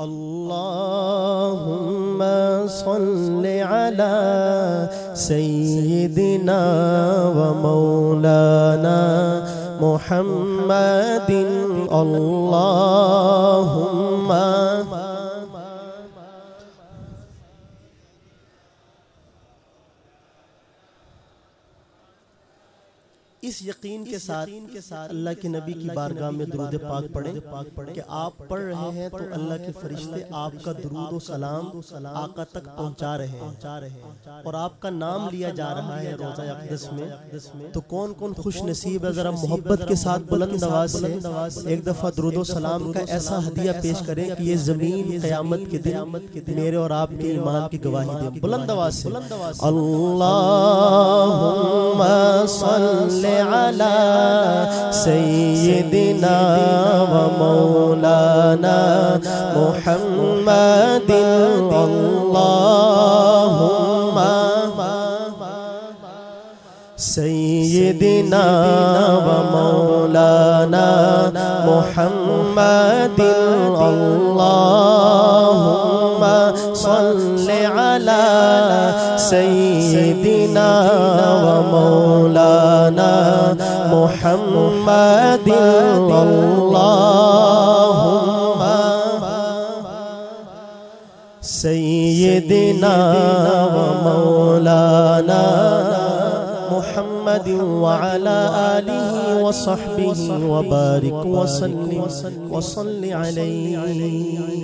اللهم صل على سيدنا ومولانا محمد. اللهم اس یقین کے ساتھ اللہ کے نبی کی بارگاہ میں درود پاک پڑھیں کہ آپ پڑھ رہے ہیں تو اللہ کے فرشتے آپ کا درود و سلام آقا تک پہنچا رہے ہیں اور آپ کا نام لیا جا رہا ہے روزہ اقدس میں تو کون کون خوش نصیب ہے ذرا محبت کے ساتھ بلند آواز سے ایک دفعہ درود و سلام کا ایسا ہدیہ پیش کریں کہ یہ زمین قیامت کے دن میرے اور آپ کے ایمان کی گواہی دیں بلند آواز سے اللهم صل على سيدنا ومولانا محمد اللهم. سيدنا ومولانا محمد اللهم صل على سيدنا ومولانا محمد اللهم سيدنا ومولانا محمد وعلى آله وصحبه وبارك وسلم وصل عليه.